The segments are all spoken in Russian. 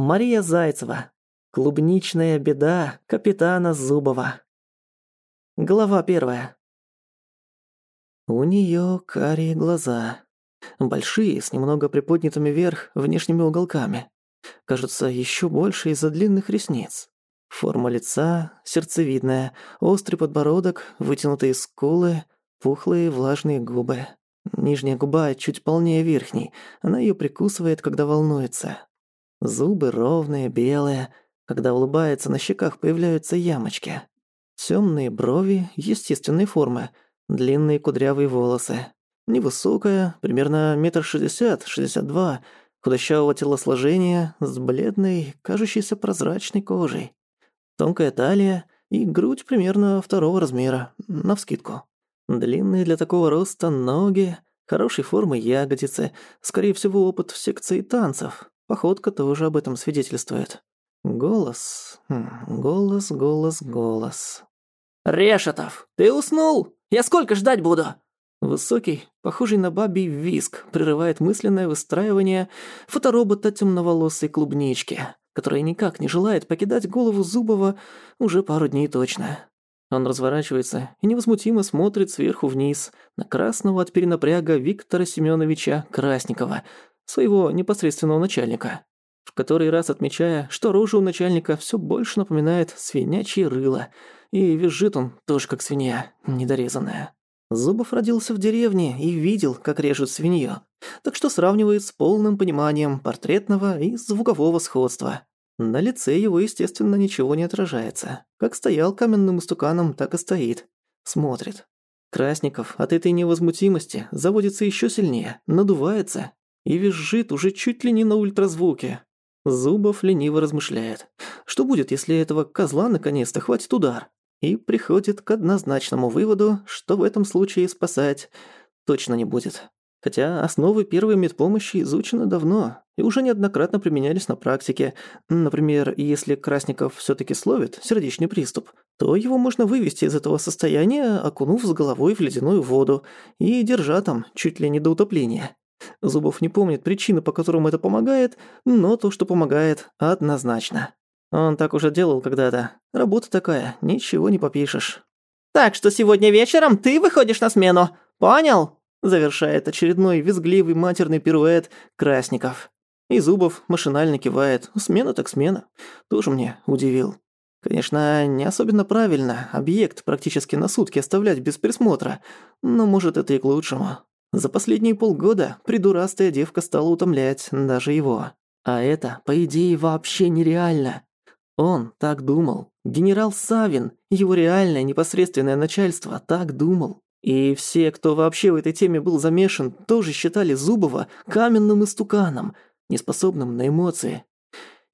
Мария Зайцева. Клубничная беда капитана Зубова. Глава первая. У неё карие глаза. Большие, с немного приподнятыми вверх внешними уголками. Кажется, ещё больше из-за длинных ресниц. Форма лица сердцевидная, острый подбородок, вытянутые скулы, пухлые влажные губы. Нижняя губа чуть полнее верхней, она её прикусывает, когда волнуется. Зубы ровные, белые, когда улыбается, на щеках появляются ямочки. Тёмные брови естественной формы, длинные кудрявые волосы. Невысокая, примерно метр шестьдесят, шестьдесят два, худощавого телосложения, с бледной, кажущейся прозрачной кожей. Тонкая талия и грудь примерно второго размера, навскидку. Длинные для такого роста ноги, хорошей формы ягодицы, скорее всего, опыт в секции танцев. Походка тоже об этом свидетельствует. Голос, хм, голос, голос, голос. «Решетов, ты уснул? Я сколько ждать буду?» Высокий, похожий на бабий виск, прерывает мысленное выстраивание фоторобота темноволосой клубнички которая никак не желает покидать голову Зубова уже пару дней точно. Он разворачивается и невозмутимо смотрит сверху вниз на красного от перенапряга Виктора Семеновича Красникова, своего непосредственного начальника, в который раз отмечая, что рожа у начальника все больше напоминает свинячье рыло, и визжит он тоже как свинья, недорезанная. Зубов родился в деревне и видел, как режут свинью, так что сравнивает с полным пониманием портретного и звукового сходства. На лице его, естественно, ничего не отражается. Как стоял каменным истуканом, так и стоит. Смотрит. Красников от этой невозмутимости заводится еще сильнее, надувается и визжит уже чуть ли не на ультразвуке. Зубов лениво размышляет. Что будет, если этого козла наконец-то хватит удар? и приходит к однозначному выводу, что в этом случае спасать точно не будет. Хотя основы первой медпомощи изучены давно и уже неоднократно применялись на практике. Например, если Красников все таки словит сердечный приступ, то его можно вывести из этого состояния, окунув с головой в ледяную воду и держа там чуть ли не до утопления. Зубов не помнит причины, по которым это помогает, но то, что помогает, однозначно. Он так уже делал когда-то. Работа такая, ничего не попишешь. «Так что сегодня вечером ты выходишь на смену, понял?» Завершает очередной визгливый матерный пируэт Красников. И Зубов машинально кивает. Смена так смена. Тоже мне удивил. Конечно, не особенно правильно объект практически на сутки оставлять без присмотра, но может это и к лучшему. За последние полгода придурастая девка стала утомлять даже его. А это, по идее, вообще нереально. Он так думал. Генерал Савин, его реальное непосредственное начальство, так думал. И все, кто вообще в этой теме был замешан, тоже считали Зубова каменным истуканом, неспособным на эмоции.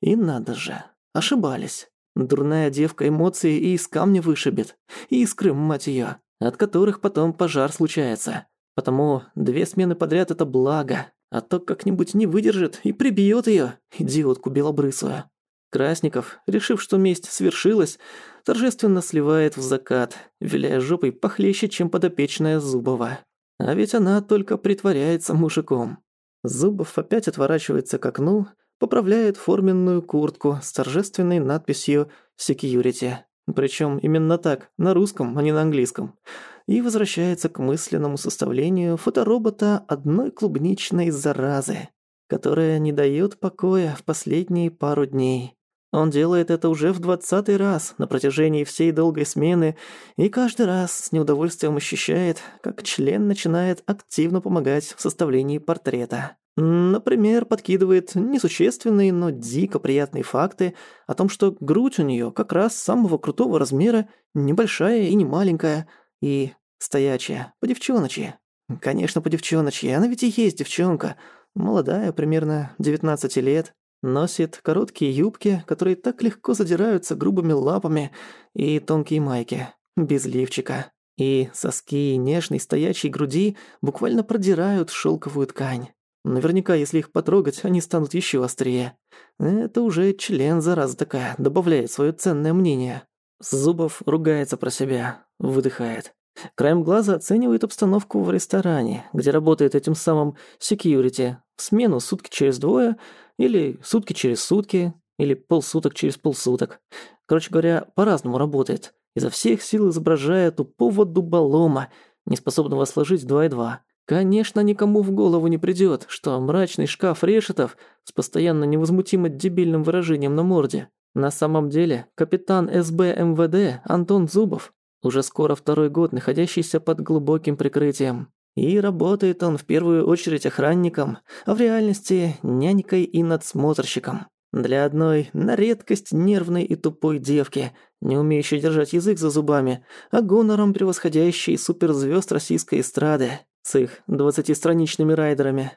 И надо же, ошибались. Дурная девка эмоции и из камня вышибет, и искры, мать её, от которых потом пожар случается. Потому две смены подряд это благо, а то как-нибудь не выдержит и прибьёт её, идиотку белобрысую. Красников, решив, что месть свершилась, торжественно сливает в закат, виляя жопой похлеще, чем подопечная Зубова. А ведь она только притворяется мужиком. Зубов опять отворачивается к окну, поправляет форменную куртку с торжественной надписью «Security». Причем именно так, на русском, а не на английском. И возвращается к мысленному составлению фоторобота одной клубничной заразы, которая не дает покоя в последние пару дней. Он делает это уже в двадцатый раз на протяжении всей долгой смены и каждый раз с неудовольствием ощущает, как член начинает активно помогать в составлении портрета. Например, подкидывает несущественные, но дико приятные факты о том, что грудь у нее как раз самого крутого размера, небольшая и не маленькая, и стоячая, по девчоночи. Конечно, по девчоночи, она ведь и есть девчонка, молодая, примерно 19 лет, Носит короткие юбки, которые так легко задираются грубыми лапами, и тонкие майки, без лифчика. И соски нежной стоячей груди буквально продирают шелковую ткань. Наверняка, если их потрогать, они станут еще острее. Это уже член, зараза такая, добавляет свое ценное мнение. Зубов ругается про себя, выдыхает. Краем глаза оценивает обстановку в ресторане, где работает этим самым секьюрити. В смену сутки через двое Или сутки через сутки, или полсуток через полсуток. Короче говоря, по-разному работает. Изо всех сил изображая тупого дуболома, неспособного сложить два и два. Конечно, никому в голову не придёт, что мрачный шкаф Решетов с постоянно невозмутимо дебильным выражением на морде на самом деле капитан СБ МВД Антон Зубов, уже скоро второй год находящийся под глубоким прикрытием. И работает он в первую очередь охранником, а в реальности нянькой и надсмотрщиком. Для одной на редкость нервной и тупой девки, не умеющей держать язык за зубами, а гонором превосходящей суперзвезд российской эстрады с их двадцатистраничными райдерами.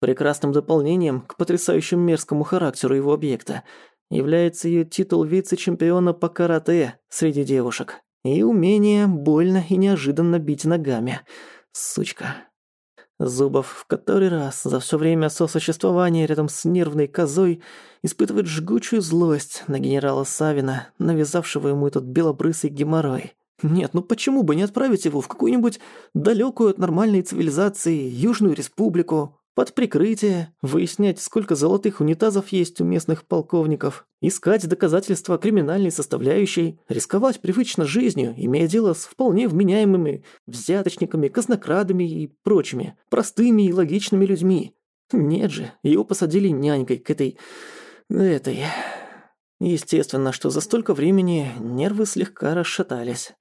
Прекрасным дополнением к потрясающему мерзкому характеру его объекта является ее титул вице-чемпиона по карате среди девушек и умение больно и неожиданно бить ногами. Сучка. Зубов в который раз за все время сосуществования рядом с нервной козой испытывает жгучую злость на генерала Савина, навязавшего ему этот белобрысый геморрой. Нет, ну почему бы не отправить его в какую-нибудь далекую от нормальной цивилизации Южную Республику, под прикрытие, выяснять, сколько золотых унитазов есть у местных полковников, искать доказательства криминальной составляющей, рисковать привычно жизнью, имея дело с вполне вменяемыми взяточниками, казнокрадами и прочими, простыми и логичными людьми. Нет же, его посадили нянькой к этой... этой... Естественно, что за столько времени нервы слегка расшатались.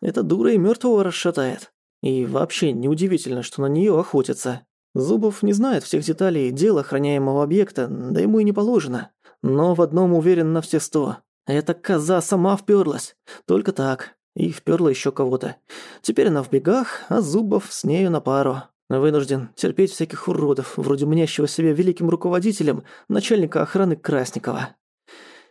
Это дура и мертвого расшатает. И вообще неудивительно, что на нее охотятся. Зубов не знает всех деталей дела охраняемого объекта, да ему и не положено. Но в одном уверен на все сто. Эта коза сама впёрлась. Только так. И впёрла ещё кого-то. Теперь она в бегах, а Зубов с нею на пару. Вынужден терпеть всяких уродов, вроде мнящего себя великим руководителем, начальника охраны Красникова.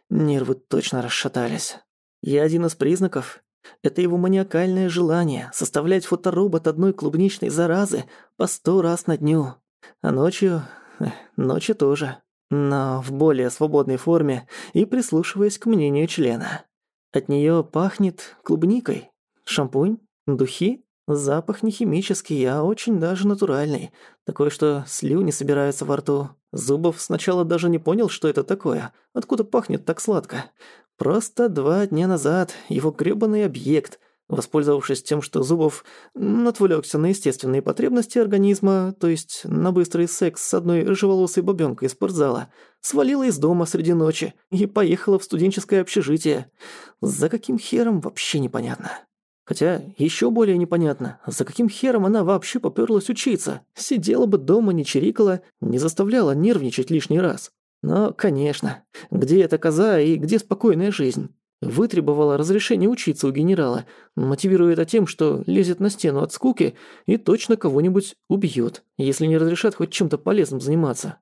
Нервы точно расшатались. И один из признаков это его маниакальное желание составлять фоторобот одной клубничной заразы по сто раз на дню. А ночью... Э, ночью тоже. Но в более свободной форме и прислушиваясь к мнению члена. От неё пахнет клубникой. Шампунь? Духи? Запах не химический, а очень даже натуральный. Такой, что слюни собираются во рту. Зубов сначала даже не понял, что это такое. Откуда пахнет так сладко. Просто два дня назад его грёбаный объект, воспользовавшись тем, что Зубов отвлёкся на естественные потребности организма, то есть на быстрый секс с одной рыжеволосой бабёнкой из спортзала, свалила из дома среди ночи и поехала в студенческое общежитие. За каким хером вообще непонятно. Хотя ещё более непонятно, за каким хером она вообще попёрлась учиться. Сидела бы дома, не чирикала, не заставляла нервничать лишний раз. Но, конечно, где эта коза и где спокойная жизнь? Вытребовала разрешение учиться у генерала, мотивируя это тем, что лезет на стену от скуки и точно кого-нибудь убьет, если не разрешат хоть чем-то полезным заниматься.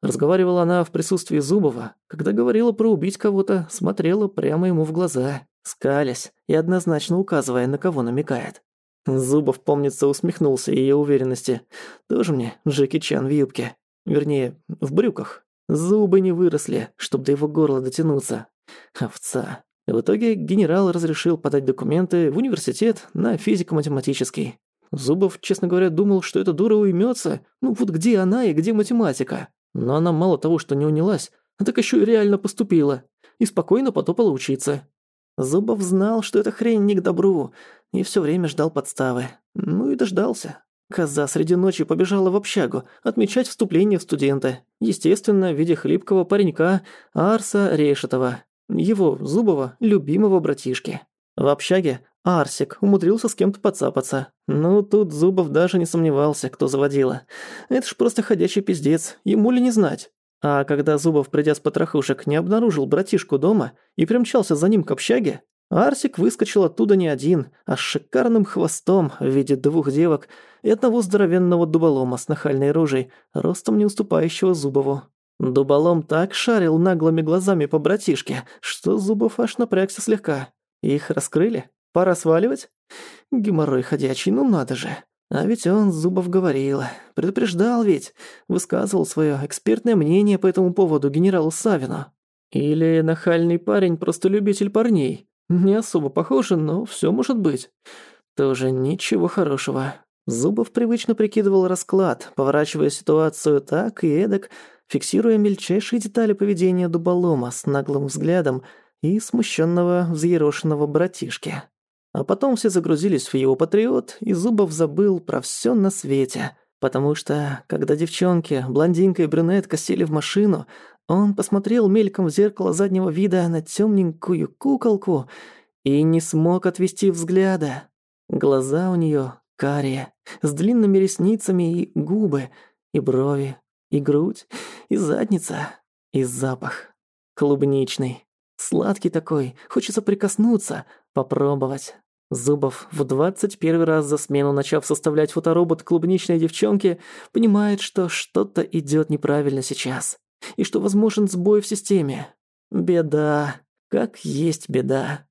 Разговаривала она в присутствии Зубова, когда говорила про убить кого-то, смотрела прямо ему в глаза, скалясь и однозначно указывая, на кого намекает. Зубов, помнится, усмехнулся ее уверенности. Тоже мне Джеки Чан в юбке. Вернее, в брюках. Зубы не выросли, чтобы до его горла дотянуться. Овца. В итоге генерал разрешил подать документы в университет на физико-математический. Зубов, честно говоря, думал, что эта дура уймется. Ну вот где она и где математика? Но она мало того, что не унялась, а так еще и реально поступила. И спокойно потопала учиться. Зубов знал, что эта хрень не к добру, и все время ждал подставы. Ну и дождался. Коза среди ночи побежала в общагу отмечать вступление в студента. Естественно, в виде хлипкого паренька Арса Решетова, его, Зубова, любимого братишки. В общаге Арсик умудрился с кем-то подцапаться. Ну, тут Зубов даже не сомневался, кто заводила. Это ж просто ходячий пиздец, ему ли не знать. А когда Зубов, придя с потрохушек, не обнаружил братишку дома и примчался за ним к общаге, Арсик выскочил оттуда не один, а с шикарным хвостом в виде двух девок и одного здоровенного дуболома с нахальной рожей, ростом не уступающего Зубову. Дуболом так шарил наглыми глазами по братишке, что Зубов аж напрягся слегка. Их раскрыли? Пора сваливать? Геморрой ходячий, ну надо же. А ведь он, Зубов, говорил, предупреждал ведь, высказывал свое экспертное мнение по этому поводу генералу Савину. Или нахальный парень просто любитель парней, не особо похоже, но все может быть. Тоже ничего хорошего. Зубов привычно прикидывал расклад, поворачивая ситуацию так и эдак, фиксируя мельчайшие детали поведения дуболома с наглым взглядом и смущенного взъерошенного братишки. А потом все загрузились в его патриот, и Зубов забыл про все на свете. Потому что, когда девчонки, блондинка и брюнетка сели в машину, он посмотрел мельком в зеркало заднего вида на темненькую куколку и не смог отвести взгляда. Глаза у нее карие, с длинными ресницами и губы, и брови, и грудь, и задница, и запах. Клубничный. Сладкий такой, хочется прикоснуться, попробовать. Зубов в двадцать первый раз за смену, начав составлять фоторобот клубничной девчонки, понимает, что что-то идет неправильно сейчас. И что возможен сбой в системе. Беда. Как есть беда.